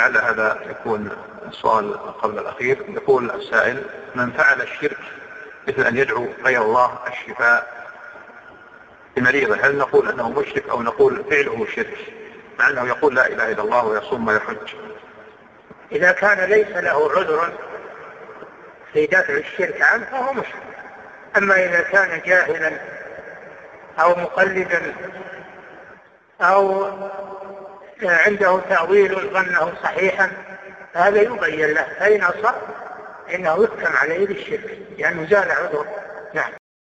لعل هذا يكون السؤال قبل الأخير. يقول السائل من فعل الشرك مثل أن يدعو غير الله الشفاء بمريضه هل نقول أنه مشرك أو نقول فعله شرك؟ مع أنه يقول لا إله إلا الله ويصوم ويحج. إذا كان ليس له عذر في دفع الشرك عنه فهو مشرك. أما إذا كان جاهلا أو مقلدا أو عنده تأويل ظنه صحيحا هذا يبين له فإن أصح إنه يحكم عليه بالشرك لأنه زال عذر